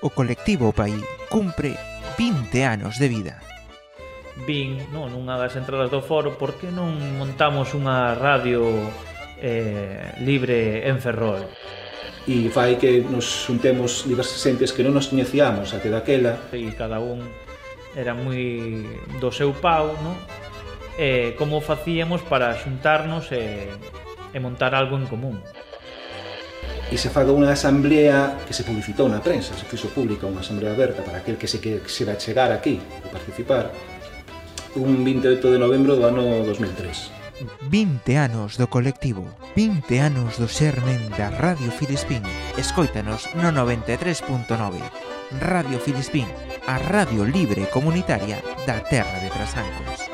o colectivo Pai cumpre 20 anos de vida. Vin, non, nunha das entradas do foro, por que non montamos unha radio eh, libre en Ferrol? E fai que nos xuntemos diversas xentes que non nos coñecíamos até daquela. E cada un era moi do seu pau, non? E como facíamos para xuntarnos e, e montar algo en común e se faga unha asamblea que se publicitou na prensa, se fixo pública unha asamblea aberta para aquel que se, que se vai chegar aquí e participar un 28 de novembro do ano 2003. 20 anos do colectivo, 20 anos do xermen da Radio Filispín. Escoítanos no 93.9. Radio Filispín, a radio libre comunitaria da terra de Trasancos.